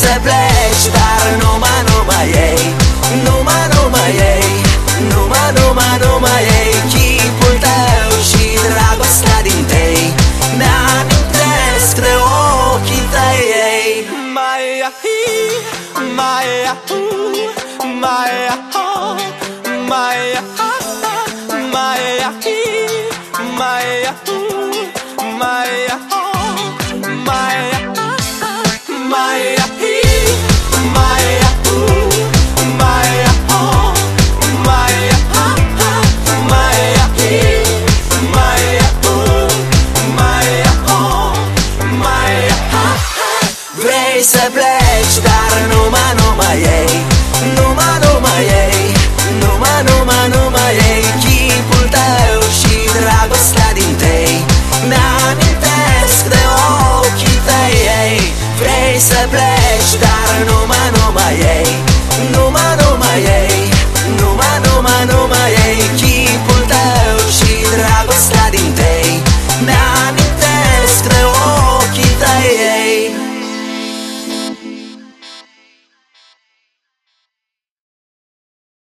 să pleci Dar numai, numai ei. Numai, numai ei. Numai, numai, numai ei. Chipul tău și dragostea din tei Mi-amintesc de ochii tăi. Ei Maya, Maya, Maya, Maya, Dar numai, numai ei. Numai, numai ei. Numai, numai, numai ei. Chipul tău și dragostea din tei. Mi-amintesc de ochii tăi ei. Vrei să pleci, dar numai